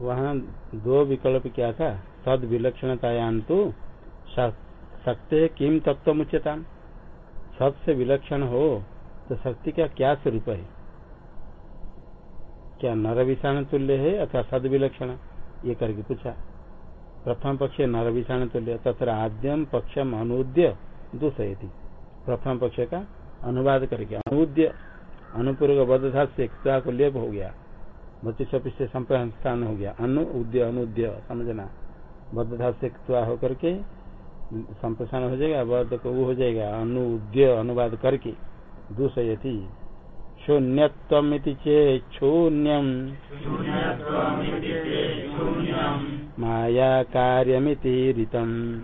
वहाँ दो विकल्प क्या था? सद विलक्षणतायाम तो शक्ति किम तत्व मुच्यता सत से विलक्षण हो तो शक्ति का क्या स्वरूप है? क्या नर विषाण तुल्य है अथवा सद विलक्षण? ये करके पूछा। प्रथम पक्ष नर विषाण तुल्य तथा आद्यम पक्षम अनुद्य दूसरी प्रथम पक्ष का अनुवाद करके अनुद्य अनुपूर्व बदधा से को लेप हो गया। बच्चे से संप्रस्थान हो गया। अनु उद्य अनुद्य, समझना। बदधा से होकर के संप्रसारण हो जाएगा बद्ध को हो जाएगा। अनुद्य अनुवाद करके दूसरे दूसरी शून्यत्वमिति चेत् शून्यम्। माया कार्यमिति ऋतम्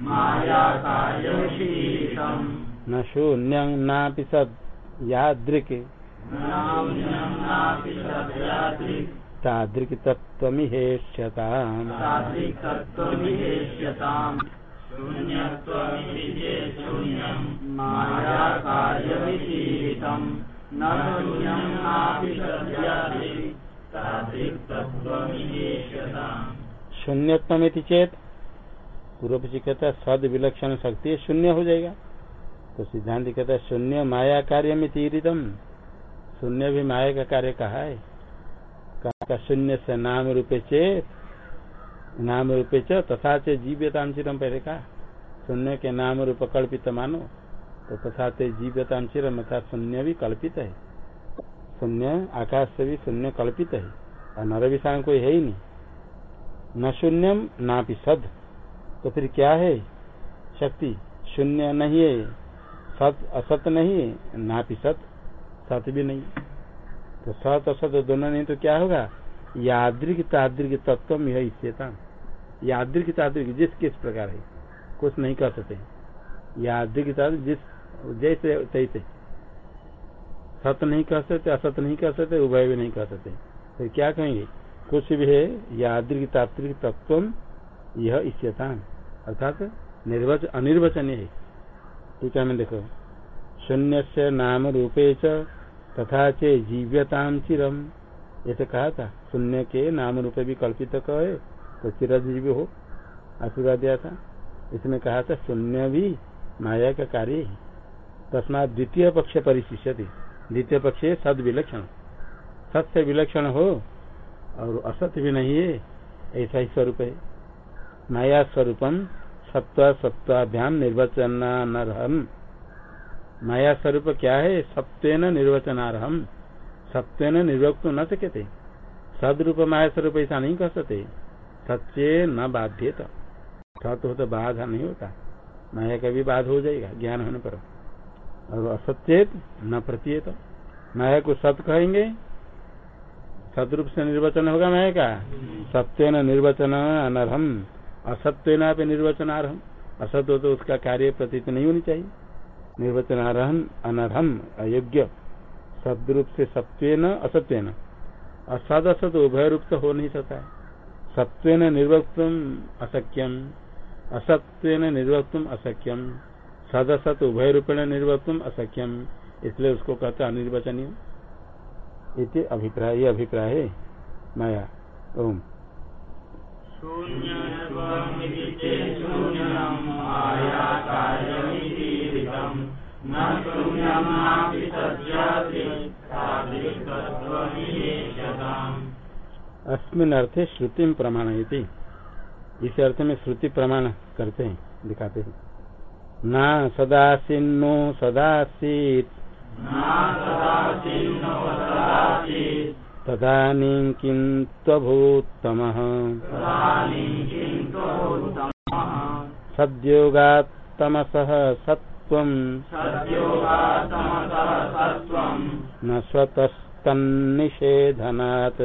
न शून्यं नापि सद् यादृक्। तादृक् तत्त्वमिहेष्यताम् शून्यत्म चेत पूर्व पक्षी कहता है सद विलक्षण शक्ति शून्य हो जाएगा। तो सिद्धांत कहता है शून्य माया कार्य में तीरितम शून्य भी माया का कार्य कहा है? कहा शून्य से नाम रूपे चेत नाम रूपे च, तथा चे जीव्यतांशिरम पहले कहा। शून्य के नाम रूप कल्पित मानो तो तथा ते जीव्यतांशिरम अर्थात शून्य भी कल्पित है। शून्य, आकाश से भी शून्य कल्पित है, और नर विषाण कोई है ही नहीं। न शून्यम, ना भी सद। तो फिर क्या है? शक्ति शून्य नहीं है, सत, असत नहीं है, ना भी सत। सत भी नहीं। तो सत असत दोनों नहीं तो क्या होगा? याद्रिक ताद्रिक तत्व यह इच्छेता याद्रिक ताद्रिक जिस किस प्रकार है? कुछ नहीं कर सकते। याद्रिक ताद्रिक जिस, जैसे तैसे। सत नहीं कह सकते, असत नहीं कह सकते, उभय भी नहीं कह सकते। फिर क्या कहेंगे? कुछ भी है यादृक तात्विक तत्व यह इष्यतान अर्थात निर्वच, अनिर्वचनीय है। ठीक में देखो। शून्य से नाम रूपे तथा चे जीव्यताम चिरम ऐसे कहा था शून्य के नाम रूपे भी कल्पित कहे तो चिरजीवी हो, आशीर्वाद दिया था। इसमें कहा था शून्य भी माया का कार्य है। तस्मा द्वितीय पक्ष परिशिष्य द्वितीय पक्ष सद विलक्षण सत्य विलक्षण हो, और असत्य भी नहीं है, ऐसा ही स्वरूप है। माया स्वरूपम सत्व सत्वाभ्याम निर्वचनारहम माया स्वरूप क्या है? सत्वेन निर्वचनारहम। सत्वेन निर्वक्त न सकते सदरूप माया स्वरूप ऐसा नहीं कर सकते। सत्य न बाध्य सत्य हो तो बाधा नहीं होता। माया का भी बाध हो जाएगा, ज्ञान होने पर। और असत्येत न प्रतीयत। माया को सत कहेंगे, सदरूप से निर्वचन होगा माया का। सत्य न निर्वचन अनर्हम असत्य न निर्वचन अर्हम असत्य हो तो उसका कार्य प्रतीत नहीं होनी चाहिए। निर्वचन अर्हम अनर्हम अयोग्य सदरूप से सत्य न असत्य न असद असत उभय रूप तो हो नहीं सकता है। सत्व निर्वक्तुम अशक्यम असत्व निर्वक्तुम अशक्यम सदसत उभय रूपेण निर्वक्तुम अशक्यम इसलिए उसको कहते अनिर्वचनीय इति अभिप्राय अभिप्राय है माया। ओम। अस्मिन अर्थे श्रुति प्रमाण इस अर्थ में श्रुति प्रमाण करते हैं दिखाते हैं। न सदासीन्नो सदासीत्। तदानीं किं त्वभूत्तमः। सद्योगात्तमसः न स्वतस्तन्निषेधनात्।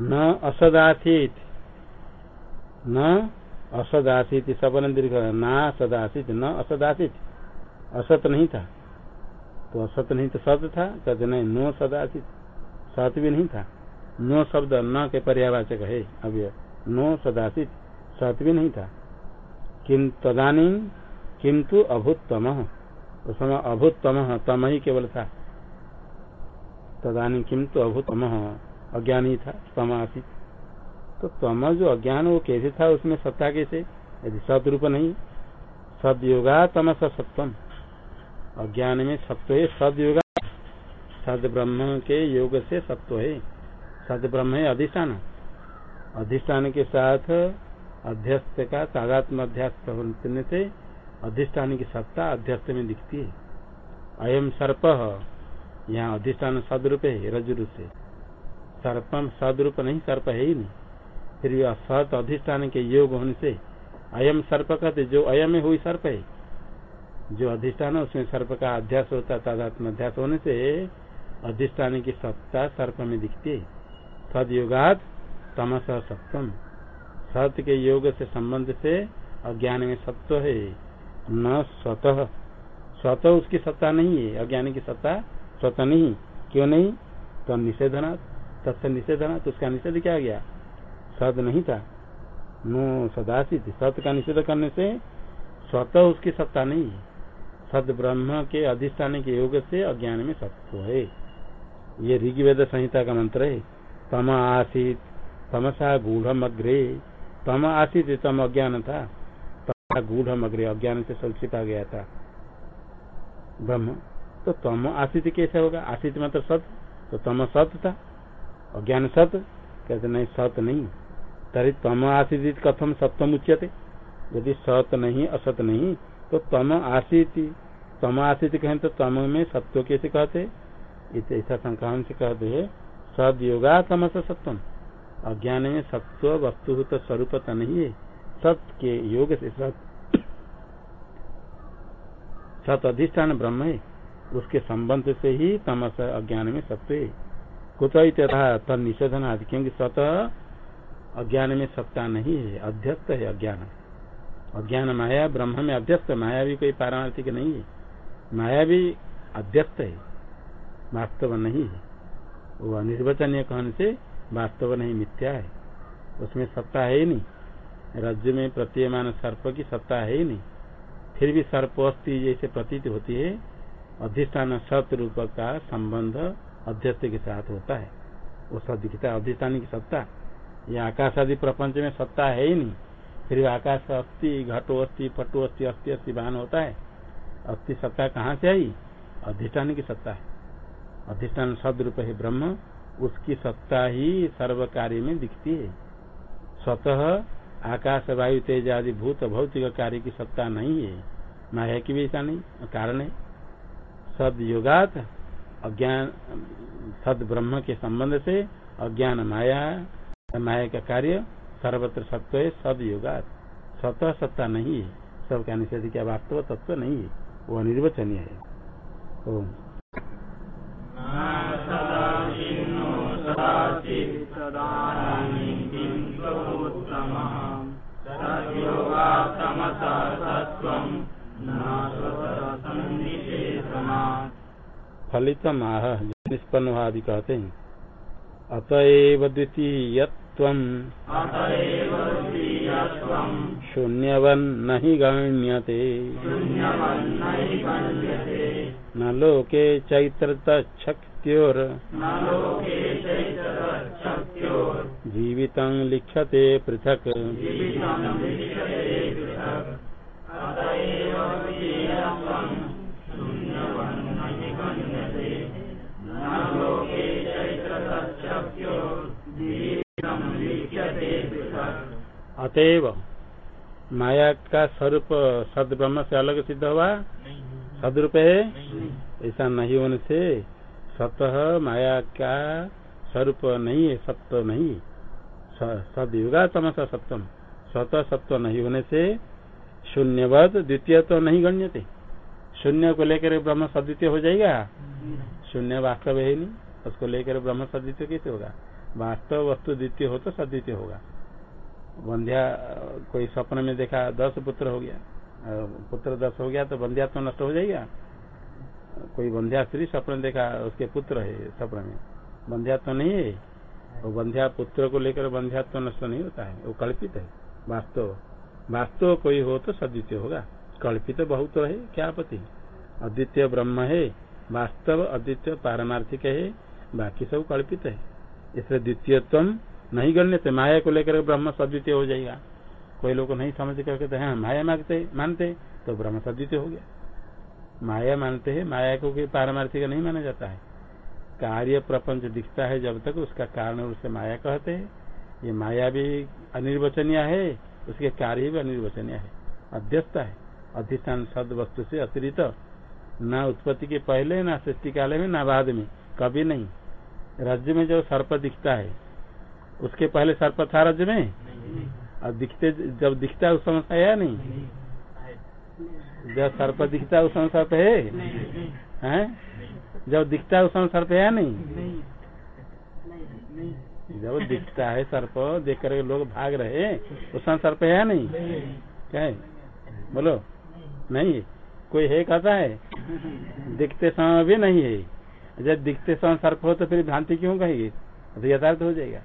न असदासित। न असदासित सबन दीर्घ न असदासित न असदासित। असत नहीं था। तो असत नहीं तो सत था, कहते नहीं, नो सदासित। सत भी नहीं था। नो शब्द न के पर्यावाचक है। अभी नो सदाशित सत भी नहीं था। किम तदानी किंतु अभूतम उस समय अभूतम तम ही केवल था। तदानी किंतु अभूतम अज्ञानी था तम आसित तो तम जो अज्ञान वो कैसे था उसमें सत्ता कैसे? यदि सदरूप नहीं, सदयोगा तमस सत्वम। अज्ञान में सत्व है, सदयोगा सद ब्रह्म के योग से सत्व है। सद ब्रह्म है अधिष्ठान। अधिष्ठान के साथ अध्यस्त का तादात्म अध्यास्त होने से अधिष्ठान की सत्ता अध्यस्त में दिखती है। अयम सर्प, यहाँ अधिष्ठान सदरूप है रजुरूप से। सर्पम सदरूप नहीं, सर्प है ही नहीं। फिर भी असत अधिष्ठान के योग होने से अयम सर्प कहते, जो अयम में हुई सर्प है, जो अधिष्ठान है, उसमें सर्प का अध्यास होता तादात्म अध्यास होने से अधिष्ठान की सत्ता सर्प में दिखती है। सदयोगात तमस सप्तम। सत्य के योग से संबंध से अज्ञान में सत्व है, न स्वतः। स्वतः उसकी सत्ता नहीं है, अज्ञान की सत्ता स्वतः नहीं। क्यों नहीं? तो निषेधना तत्व निषेधना तो उसका निषेध क्या गया? सद नहीं था। नो सदाशित सत्य का निषेध करने से स्वतः उसकी सत्ता नहीं है। सद ब्रह्म के अधिष्ठान के योग से अज्ञान में सत्व है ये ऋग्वेद संहिता का मंत्र है। तम आसित, तमसा गूढ़ तम आसित तम अज्ञान था। तम गूढ़ अग्रे, अज्ञान से सब छिपा गया था। ब्रह्म तो तम आसित कैसे होगा? आसित मतलब सत। तो तम सत था। अज्ञान सत। कहते नहीं, सत नहीं। तरी तम आसित कथम सत्यम उच्यते। यदि सत नहीं, असत नहीं तो तम आसित। तम आसित कहें तो तम में सत्व कैसे कहते ऐसा शंका से कहते है सद योगा तमस सत्वम अज्ञान में सत्व वस्तुभूत स्वरूपता नहीं है। सत के योग से सत। सत अधिष्ठान ब्रह्म है। उसके संबंध से ही तमस अज्ञान में सत्व है। कुत तथा निषेधन आदि क्योंकि स्वतः अज्ञान में सत्ता नहीं है, अध्यस्त है अज्ञान। अज्ञान माया, ब्रह्म में अध्यस्त, माया भी कोई पारमार्थिक नहीं है। माया भी अध्यस्त है, वास्तव नहीं है। वो अनिर्वचनीय कहने से वास्तव नहीं, मिथ्या है। उसमें सत्ता है ही नहीं। राज्य में प्रतीयमान सर्प की सत्ता है ही नहीं। फिर भी सर्प अस्थि जैसे प्रतीत होती है, अधिष्ठान सत रूप का संबंध अध्यक्ष के साथ होता है। वो सदिखता अधिष्ठान की सत्ता। ये आकाश आदि प्रपंच में सत्ता है ही नहीं। फिर आकाश अस्थि, घटो अस्थि, पटो अस्थि अस्थि अस्थि वाहन होता है। अस्थि सत्ता कहाँ से आई? अधिष्ठान की सत्ता है। अधिष्ठान सदरूप है ब्रह्म, उसकी सत्ता ही सर्व कार्य में दिखती है। स्वतः आकाश, वायु, तेज आदि भूत, भौतिक कार्य की सत्ता नहीं है। माया की भी ऐसा नहीं, कारण है। सद योगात अज्ञान सद ब्रह्म के संबंध से अज्ञान माया माया का कार्य, सर्वत्र सत्व है सद योगात। स्वतः सत्ता नहीं है। सबका निषेध क्या वास्तव तत्व नहीं है? वो अनिर्वचनीय है। ओम। फलित आह निष्पन्न आदि कहते हैं। अतएव द्वितीय शून्यवन नहीं गण्यते। न लोके चैत्र शक्त्योर जीवित लिख्यते पृथक। अतएव माया का स्वरूप सद ब्रह्म से अलग सिद्ध हुआ? सदरूप? है ऐसा नहीं होने से स्वतः माया का स्वरूप नहीं है, सत्व नहीं। सदयुगा तमसा सप्तम स्वतः सत्व नहीं होने से शून्यवद द्वितीय तो नहीं गण्य थे शून्य को लेकर ब्रह्म सद्वितीय हो जाएगा? शून्य वास्तव है नहीं। उसको लेकर ब्रह्म सद्वितीय कैसे होगा? वास्तव वस्तु द्वितीय हो तो सद्वितीय होगा। बंध्या, कोई सपन में देखा दस पुत्र हो गया। पुत्र दस हो गया तो बंध्या तो नष्ट हो जाएगा। कोई बंध्या स्त्री सपन देखा, उसके पुत्र है सपन में। बंध्या तो नहीं है। वो बंध्या पुत्र को लेकर बंध्यात्व तो नष्ट नहीं होता है। वो कल्पित है, वास्तव। वास्तव कोई हो तो सद्वितीय होगा। कल्पित बहुत है, क्या आपत्ति? अद्वितीय ब्रह्म है, वास्तव अद्वितीय पारमार्थिक है, बाकी सब कल्पित है। इसलिए द्वितीयत्व नहीं गण्य थे। माया को लेकर ब्रह्म सद्वितीय हो जाएगा। कोई लोग नहीं समझ कर कहते हैं माया मांगते मानते तो ब्रह्म सद्वितीय हो गया। माया मानते हैं, माया को पारमार्थिक नहीं माना जाता है। कार्य प्रपंच दिखता है जब तक, उसका कारण उसे माया कहते हैं। ये माया भी अनिर्वचनीय है, उसके कार्य भी अनिर्वचनीय है। अध्यस्त है। अधिष्ठान सद वस्तु से अतिरिक्त, न उत्पत्ति के पहले, न सृष्टि काल में, न बाद में, कभी नहीं। राज्य में जो सर्प दिखता है उसके पहले सर्प था राज्य में? और दिखते जब दिखता है उस समय है या नहीं? जब सर्प दिखता है उस समय सर्प है? हैं? जब दिखता है उस समय सर्प है या नहीं? जब दिखता है सर्प देख कर लोग भाग रहे उस समय सर्प है या नहीं? क्या है? बोलो। नहीं कोई है कहता है? दिखते समय भी नहीं है। जब दिखते समय सर्प हो तो फिर भ्रांति क्यों कहेगी? तो यथार्थ हो जाएगा।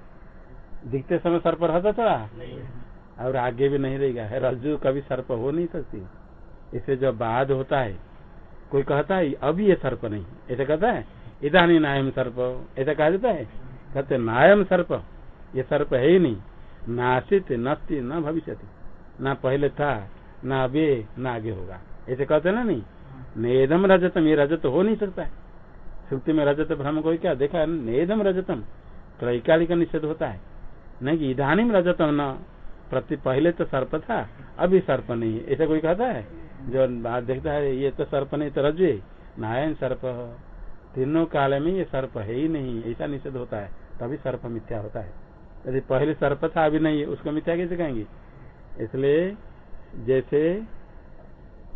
दिखते समय सर्प रहता थोड़ा और आगे भी नहीं रहेगा। रज्जु कभी सर्प हो नहीं सकती। इसे जब बाद होता है कोई कहता है अभी ये सर्प नहीं। ऐसा कहता है इधानी नायम सर्प। ऐसा कहा जाता है। कहते नायम सर्प ये सर्प है ही नहीं। नासित नस्ती न भविष्य न पहले था न अभी न आगे होगा। ऐसे कहते ना नहीं? नेदम रजतम ये रजत हो नहीं सकता है। श्रुति में रजत भ्रम को क्या? देखा नेदम रजतम त्रैकालिक निषेध होता है। नहीं कि इधानी में रजतम न प्रति पहले तो सर्प था, अभी सर्प नहीं है। ऐसा कोई कहता है? जो बात देखता है, ये तो सर्प नहीं तो रज्जु नायन सर्प तीनों काल में ये सर्प है ही नहीं, ऐसा निषेध होता है। तभी सर्प मिथ्या होता है। यदि पहले सर्प था, अभी नहीं है, उसको मिथ्या कैसे कहेंगे? इसलिए जैसे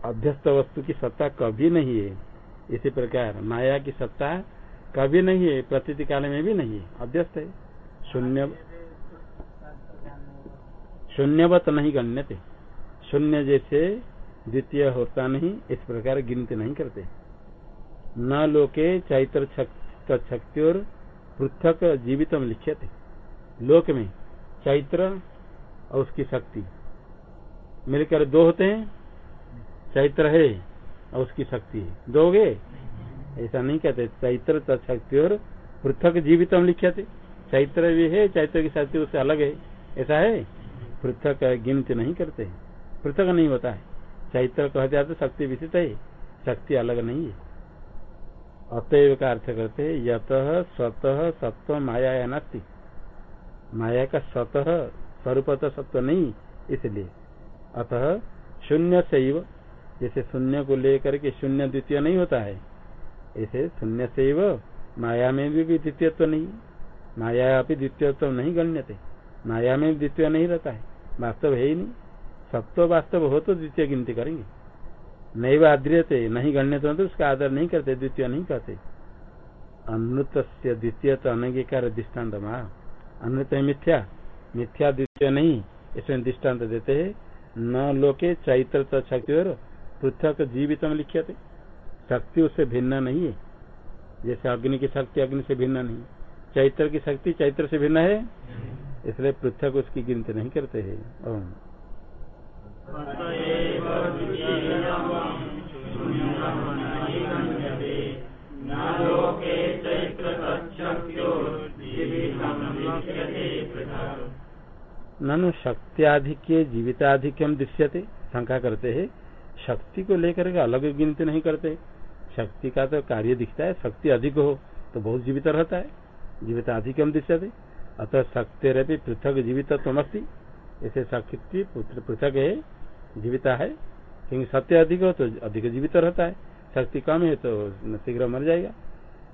अध्यस्त वस्तु की सत्ता कभी नहीं है, इसी प्रकार माया की सत्ता कभी नहीं है, प्रतीति काल में भी नहीं है, अध्यस्त है। शून्य शून्यवत नहीं गण्य थे शून्य जैसे द्वितीय होता नहीं, इस प्रकार गिनती नहीं करते। न लोके चैत्र शक्ति और पृथक जीवितम थे लोक में चैत्र और उसकी शक्ति। मिलकर दो होते हैं, चैत्र है और उसकी शक्ति है। दोगे? ऐसा नहीं कहते। चैत्र तत्शक्ति और पृथक जीवितम थे चैत्र भी है, चैत्र की शक्ति उससे अलग है। ऐसा है? पृथक गिनती नहीं करते पृथक नहीं होता है। चैत्र कह दिया तो शक्ति विशिष्ट है। शक्ति अलग नहीं है। अतएव का अर्थ करते यत स्वतः सत्व माया या नास्ती। माया का स्वतः स्वरूप सत्व नहीं, इसलिए। अतः शून्य से जैसे शून्य को लेकर के शून्य द्वितीय नहीं होता है, ऐसे शून्य से माया में भी द्वितीयत्व नहीं। माया अभी द्वितीय तो नहीं गण्य थे माया में द्वितीय नहीं रहता है। वास्तव है ही नहीं सत्व वास्तव हो तो द्वितीय गिनती करेंगे। नहीं वह आद्रियते, नहीं गण्य तो उसका आदर नहीं करते, द्वितीय नहीं कहते। अनुत से द्वितीय तो अनंगीकार दृष्टांत अनुत मिथ्या। मिथ्या द्वितीय नहीं, इसमें दृष्टांत देते है। न लोके चैत्र तो शक्ति और पृथक जीवित लिखे थे शक्ति उससे भिन्न नहीं है। जैसे अग्नि की शक्ति अग्नि से भिन्न नहीं। चैत्र की शक्ति चैत्र से भिन्न है। इसलिए पृथक उसकी गिनती नहीं करते है। ननु शक्त्याधिक्य जीविताधिक्यम दृश्यते, शंका करते हैं। शक्ति को लेकर के अलग गिनती नहीं करते। शक्ति का तो कार्य दिखता है, शक्ति अधिक हो तो बहुत जीवित रहता है। जीविताधिक्यम दृश्यते। अतः शक्ति पृथक जीवित तमस्ती ऐसे शक्ति पृथक है जीविता है। क्योंकि सत्य अधिक हो तो अधिक जीवित रहता है। शक्ति कम है तो शीघ्र मर जाएगा।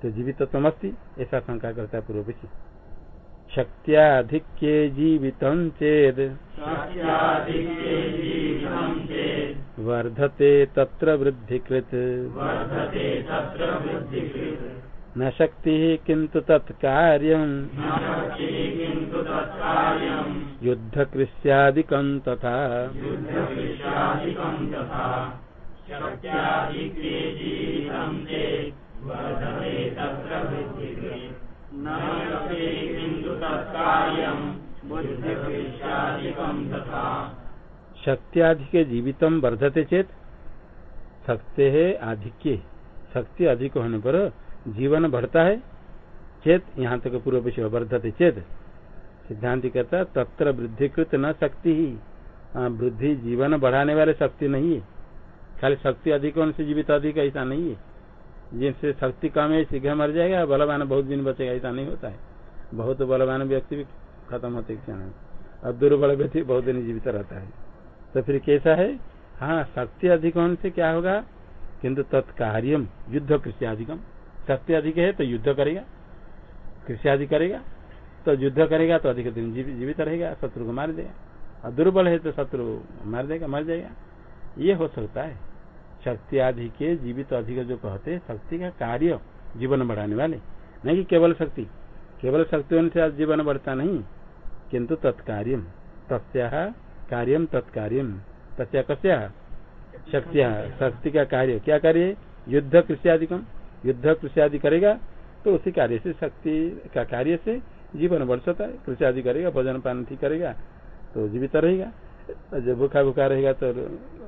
तो जीवित तमस्ती ऐसा शंका करता है पूर्व पीछे शक्त्याधिक्ये जीवित चेद। वर्धते तत्र वृद्धिकृत। न शक्ति किंतु तत्कार्यम। युद्ध कृष्यादिक तथा। शक्त्याधिक वर्धते चेत, शक्ति है आधिक्य, शक्ति अधिक होने पर जीवन बढ़ता है, चेत, यहाँ तक पूर्व विषय वर्धते चेत। सिद्धांत कहता है तत्र वृद्धिकृत न शक्ति ही। वृद्धि जीवन बढ़ाने वाले शक्ति नहीं है। खाली शक्ति अधिक होने से जीवित अधिक ऐसा नहीं है। जिनसे शक्ति कम है, शीघ्र मर जाएगा, बलवान बहुत दिन बचेगा, ऐसा नहीं होता है। बहुत बलवान व्यक्ति भी खत्म होते क्षण और दुर्बल व्यक्ति बहुत दिन जीवित रहता है। तो फिर कैसा है? हाँ शक्ति अधिक होने से क्या होगा? किंतु तत्कार्यम, युद्ध कृषि अधिकम। शक्ति अधिक है तो युद्ध करेगा, कृषि अधिक करेगा तो युद्ध करेगा तो अधिक दिन जीवित रहेगा, शत्रु को मार देगा। और दुर्बल है तो शत्रु मार देगा, मर जाएगा। ये हो सकता है। शक्ति आदि के जीवित अधिक जो कहते हैं, शक्ति का कार्य जीवन बढ़ाने वाले। नहीं कि केवल शक्ति। केवल शक्ति होने से जीवन बढ़ता नहीं, किंतु तत्कार्यम। तस्या कार्यम, तत्कार्यम। तस्या कस्या? शक्तिया। शक्ति का कार्य। क्या कार्य युद्ध, कृषि आदि कम युद्ध कृषि आदि करेगा तो उसी कार्य से शक्ति का कार्य से जीवन बढ़ सकता है कृषि आदि करेगा, भोजन पान ठीक करेगा तो जीवित रहेगा। जब भूखा भूखा रहेगा तो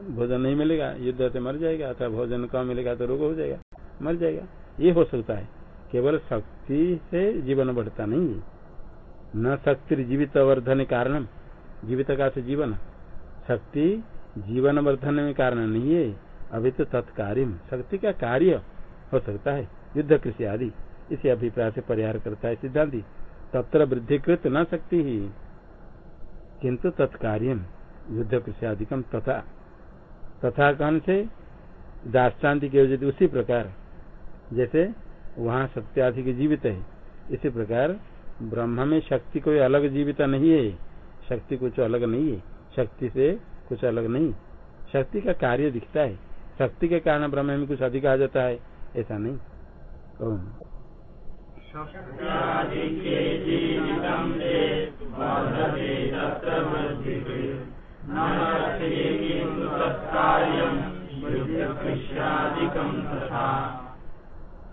भोजन नहीं मिलेगा, युद्ध से मर जाएगा, अथवा भोजन कम मिलेगा तो रोग हो जाएगा, मर जाएगा। ये हो सकता है। केवल शक्ति से जीवन बढ़ता नहीं है। न शक्ति जीवित वर्धन कारण जीवित का से जीवन। शक्ति जीवन वर्धन में कारण नहीं है। अभी तो तत्कार्य शक्ति का कार्य हो सकता है। युद्ध कृषि आदि। इसी अभिप्राय से परिहार करता है सिद्धांति। तत्र वृद्धिकृत न सकती ही। किंतु तत्कार्य युद्ध कृषि आदिकम तथा। तथा कहन से दाष्टान्ति के यदि उसी प्रकार। जैसे वहाँ सत्याधिक जीवित है। इसी प्रकार ब्रह्म में शक्ति कोई अलग जीवित नहीं है। शक्ति कुछ अलग नहीं है। शक्ति से कुछ अलग नहीं। शक्ति का कार्य दिखता है। शक्ति के कारण ब्रह्म में कुछ अधिक आ जाता है। ऐसा नहीं।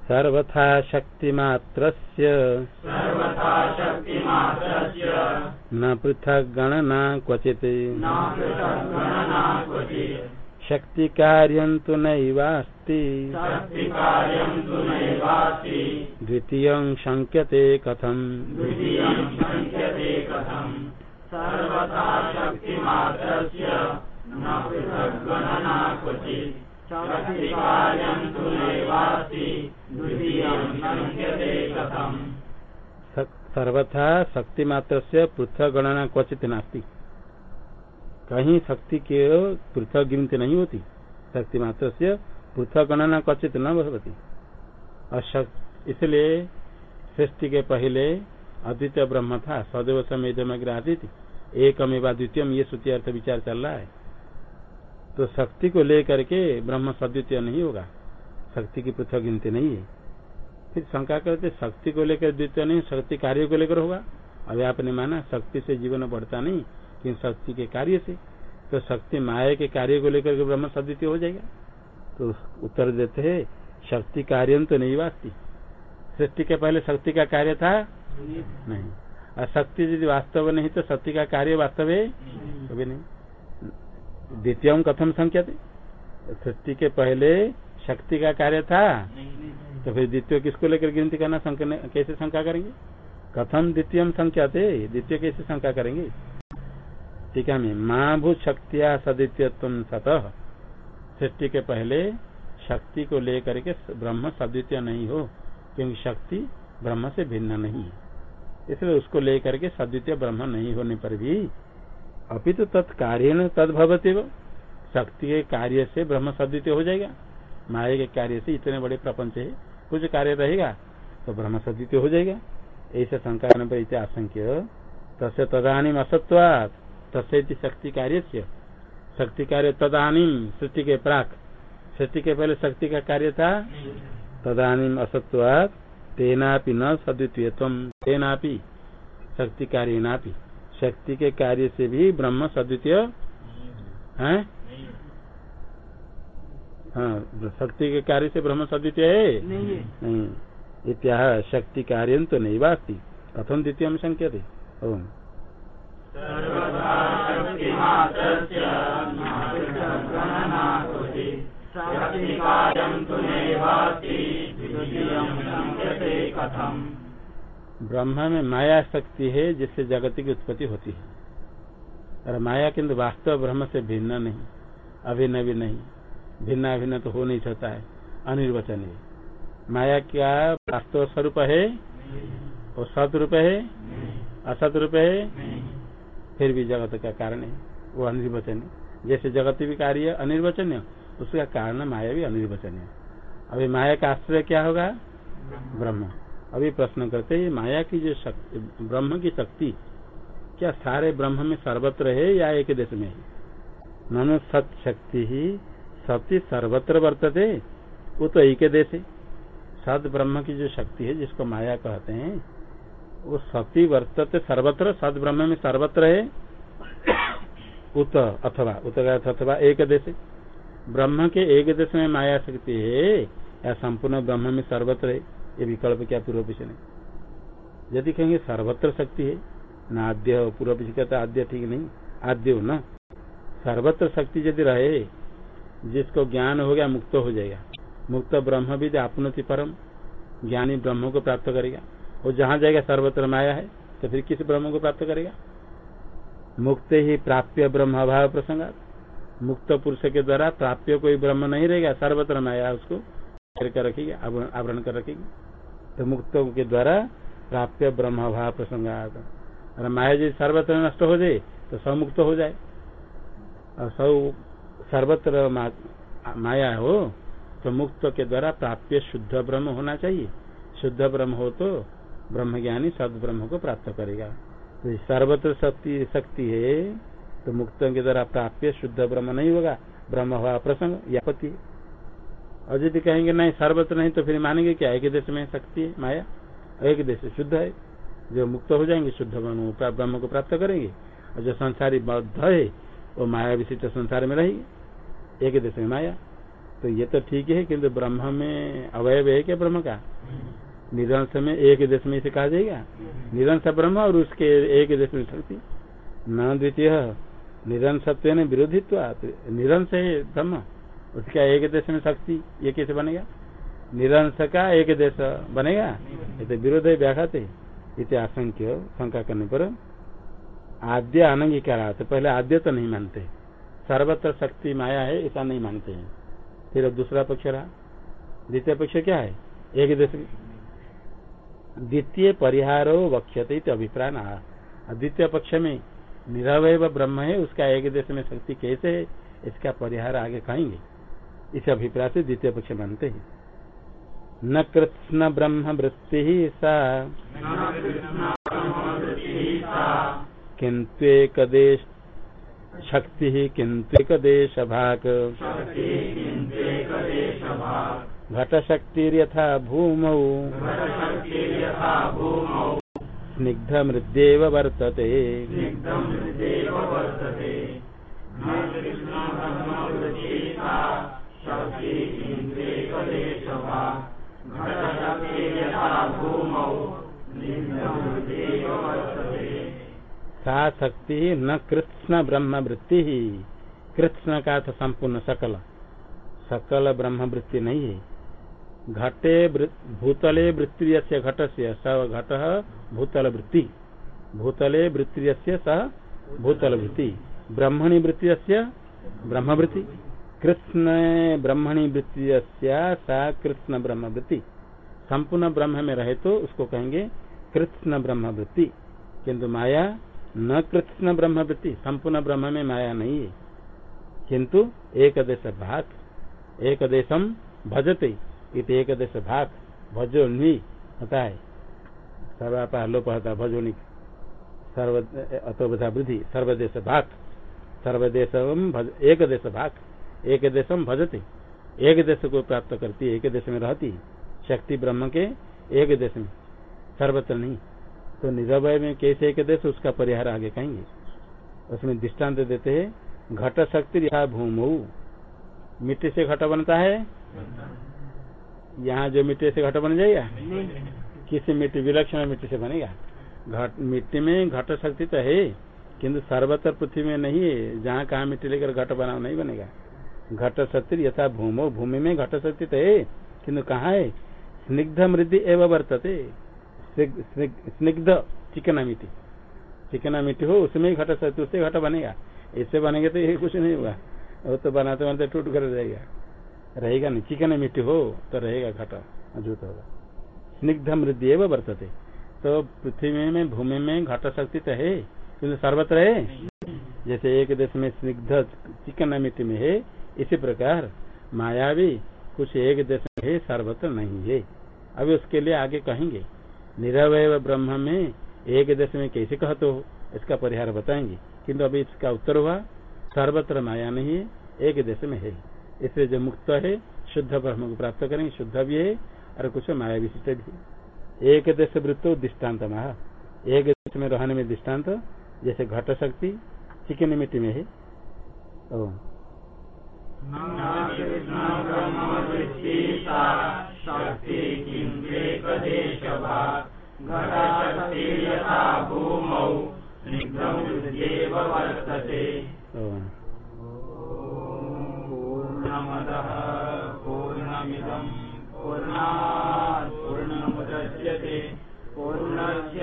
सर्वथा शक्तिमात्र न पृथक गणना क्वचित। शक्ति कार्य तो नैवास्ति। द्वितीय शंक्यते कथम। सर्वथा शक्ति मात्र से पृथक गणना क्वचित नास्ती। कहीं शक्ति के पृथक गिनती नहीं होती। शक्ति मात्र से पृथक गणना क्वचित न और इसलिए सृष्टि के पहले अद्वितीय ब्रह्म था, सदैव समय आदित्य। एक अमेवा द्वितीय ये श्रुति अर्थ विचार चल रहा है। तो शक्ति को लेकर के ब्रह्म सद्वितीय नहीं होगा। शक्ति की पृथक गिनती नहीं है। फिर शंका करते, शक्ति को लेकर द्वितीय नहीं, शक्ति कार्य को लेकर होगा? अभी आपने माना, शक्ति से जीवन बढ़ता नहीं। कि शक्ति के कार्य से तो शक्ति माया के कार्य को लेकर के ब्रह्म सद्वितीय हो जाएगा। तो उत्तर देते है, शक्ति कार्य तो नहीं वास्ती सृष्टि के पहले शक्ति का कार्य था? नहीं। और शक्ति यदि वास्तव नहीं तो शक्ति का कार्य वास्तव है? कभी नहीं। द्वितीय कथम संख्या थे सृष्टि के पहले शक्ति का कार्य था? तो फिर द्वितीय किसको लेकर गिनती करना कैसे शंका करेंगे? कथम द्वितीय संख्या थे? द्वितीय कैसे शंका करेंगे? ठीक है मैं भूत शक्तिया सदित्य सतह सृष्टि के पहले शक्ति को लेकर के ब्रह्म सद्वितीय नहीं हो, क्योंकि शक्ति ब्रह्म से भिन्न नहीं। है इसलिए उसको लेकर के सद्वितीय ब्रह्म नहीं होने पर भी अभी तो तत्कार्य तद भवती शक्ति के कार्य से ब्रह्म सद्वितीय हो जाएगा। माया के कार्य से इतने बड़े प्रपंच है, कुछ कार्य रहेगा तो ब्रह्म सद्वितीय हो जाएगा। ऐसे शंका पर आशंक्य तस्य तदानी असत्वात। तस्य शक्ति कार्य से शक्ति कार्य तदानी सृष्टि के प्राक। सृष्टि के पहले शक्ति का कार्य था? तदानी असत्वात तेना न सद्वितीय तेना शक्ति कार्य शक्ति के कार्य से भी ब्रह्म सद्वितीय? है? हाँ शक्ति के कार्य से ब्रह्म सद्वितीय है? नहीं इत्या शक्ति कार्य तो नहीं वास्ती कथम द्वितीय संकेत ओम। ब्रह्म में माया शक्ति है जिससे जगत की उत्पत्ति होती है। और माया किंतु वास्तव ब्रह्म से भिन्न नहीं अभिन्न भी नहीं। भिन्न अभिन्न तो हो नहीं सकता है अनिर्वचन है। माया क्या वास्तव स्वरूप है? और सत रूप है? असत रूप है? फिर भी जगत का कारण है। वो अनिर्वचनीय। जैसे जगत भी कार्य अनिर्वचनीय। उसका कारण माया भी अनिर्वचनीय। अभी माया का आश्रय क्या होगा? ब्रह्म। अभी प्रश्न करते हैं, माया की जो शक्ति, ब्रह्म की शक्ति, क्या सारे ब्रह्म में सर्वत्र है या एक देश में है? ननु सत शक्ति ही सत्य सर्वत्र वर्तते। वो तो एक देश है। सद ब्रह्म की जो शक्ति है, जिसको माया कहते हैं वो सती वर्तते सर्वत्र सद ब्रह्म में सर्वत्र है। उत अथवा उत अथवा एक देश ब्रह्म के एक देश में माया शक्ति है, या संपूर्ण ब्रह्म में सर्वत्र है, ये विकल्प क्या पूर्व पीछे नहीं यदि कहेंगे सर्वत्र शक्ति है, न आद्य, पूर्व पीछे कहता आद्य ठीक नहीं, आद्य हो न। सर्वत्र शक्ति यदि रहे, जिसको ज्ञान हो गया, मुक्त हो जाएगा। मुक्त ब्रह्म भी आपनति परम, ज्ञानी ब्रह्म को प्राप्त करेगा। वो जहाँ जाएगा सर्वत्र माया है तो फिर किस ब्रह्म को प्राप्त करेगा? मुक्त ही प्राप्य ब्रह्म अभाव प्रसंग मुक्त पुरुष के द्वारा प्राप्य कोई ब्रह्म नहीं रहेगा, सर्वत्र माया उसको। कर रखेगी? आवरण कर रखेगी। तो मुक्त के द्वारा प्राप्य ब्रह्म अभाव प्रसंग और माया जी सर्वत्र नष्ट हो जाए तो सब मुक्त हो जाए। और सब सर्वत्र माया हो तो मुक्त के द्वारा प्राप्य शुद्ध ब्रह्म होना चाहिए। शुद्ध ब्रह्म हो तो ब्रह्म ज्ञानी सद ब्रह्म को प्राप्त करेगा। तो सर्वत्र शक्ति शक्ति है तो मुक्त के द्वारा प्राप्य शुद्ध ब्रह्म नहीं होगा। ब्रह्म हुआ प्रसंग या पति और यदि कहेंगे नहीं, सर्वत्र नहीं तो फिर मानेंगे क्या? एक देश में शक्ति है, माया। एक देश शुद्ध है। जो मुक्त हो जाएँगे, शुद्ध ब्रह्म को प्राप्त करेंगे। और जो संसारी बद्ध है, वो माया विशिष्ट संसार में रहेगी एक देश में माया। तो ये तो ठीक है, किंतु ब्रह्म में अवयव है क्या ब्रह्म का? निरंश में एक देश में इसे कहा जाएगा। निरंश ब्रह्म और उसके एक देश में शक्ति। न द्वितीय। निरंसत्व ने विरोधित्व। निरंश है ब्रह्म। उसका एक देश में शक्ति ये कैसे बनेगा? निरंश का एक देश बनेगा? ये तो विरोध है, व्याघात है। इसे आशंक्य शंका करने पर। आद्य अनंगीकारा तो पहले आद्य तो नहीं मानते। सर्वत्र शक्ति माया है, ऐसा नहीं मानते फिर दूसरा पक्ष रहा। द्वितीय पक्ष क्या है? एक देश द्वितीय परिहारो वक्ष्यते अभिप्राय। द्वितीय पक्ष में निरवय ब्रह्म है, उसका एक देश में शक्ति कैसे है, इसका परिहार आगे कहेंगे। इस अभिप्राय से द्वितीय पक्ष मानते हैं। न कृष्ण ब्रह्म वृत्ति ही सा किंतु देश शक्ति ही किंतु देश भाग घट शक्ति यथा भूमौ। स्निग्ध मृद्येव वर्तते। सा शक्ति न कृष्ण ब्रह्म वृत्ति ही कृष्ण का अर्थ संपूर्ण सकल। सकल ब्रह्म वृत्ति नहीं है। घटे भूतले वृत्ति से घट से स घट भूतल वृत्ति भूतले वृत्ति से स भूतल वृत्ति ब्रह्मणि वृत्ति ब्रह्म वृत्ति कृष्ण ब्रह्मणि वृत्ति सा कृष्ण ब्रह्म वृत्ति संपूर्ण ब्रह्म में रहे तो उसको कहेंगे कृष्ण ब्रह्म वृत्ति किंतु माया न कृष्ण ब्रह्म वृत्ति संपूर्ण ब्रह्म में माया नहीं है। किंतु एक देश भाग एक देशम भजते। इत एक देश भाग भजो नी होता है। सर्वापा लोप होता भजोनिक सर्व अतोबधा वृद्धि सर्वदेश भाग। सर्वदेश एक देश भाग। एक देशम भजते। एक देश को प्राप्त करती, एक देश में रहती। शक्ति ब्रह्म के एक देश में। सर्वत्र नहीं। तो निरवय में कैसे एक देश, उसका परिहार आगे कहेंगे। उसमें दृष्टांत देते हैं, घट शक्ति यहा भूम। मिट्टी से घट बनता है। यहाँ जो मिट्टी से घट बन जाएगा? किसी मिट्टी विलक्षण मिट्टी से बनेगा? घट मिट्टी में घट शक्ति तो है किंतु सर्वत्र पृथ्वी में नहीं है जहाँ कहा मिट्टी लेकर घट बनाओ नहीं बनेगा। घट शक्ति यथा भूमो भूमि में घट शक्ति तो है किन्तु कहाँ है? स्निग्ध मृद्धि एवं वर्तते। स्निग्ध चिकना मिट्टी। चिकना मिट्टी हो उसमें घट शक्ति उससे घट बनेगा। इससे बनेगा तो ये कुछ नहीं होगा। वो तो बनाते बनाते टूट कर रहेगा रहेगा नहीं। चिकन मिट्टी हो तो रहेगा घट, अजूत होगा। स्निग्ध मृद्धि एवं वर्तते। तो पृथ्वी में, भूमि में घट शक्ति तो है किन्तु सर्वत्र है? जैसे एक देश में स्निग्ध चिकन मिट्टी में है, इसी प्रकार माया भी कुछ एक देश में है, सर्वत्र नहीं है। अभी उसके लिए आगे कहेंगे निरवय ब्रह्म में एक देश में कैसे कहते हो? इसका परिहार बताएँगे। किंतु अभी इसका उत्तर हुआ, सर्वत्र माया नहीं है, एक देश में है। इसलिए जो मुक्त है, शुद्ध ब्रह्म को प्राप्त करेंगे, शुद्ध भी है, और कुछ माया विशिष्ट भी एक देश वृत्तो दृष्टांत महा। एक देश में रहने में दृष्टांत जैसे घट शक्ति, चिकन मिट्टी में है। ओ। पूर्णमदः पूर्णस्य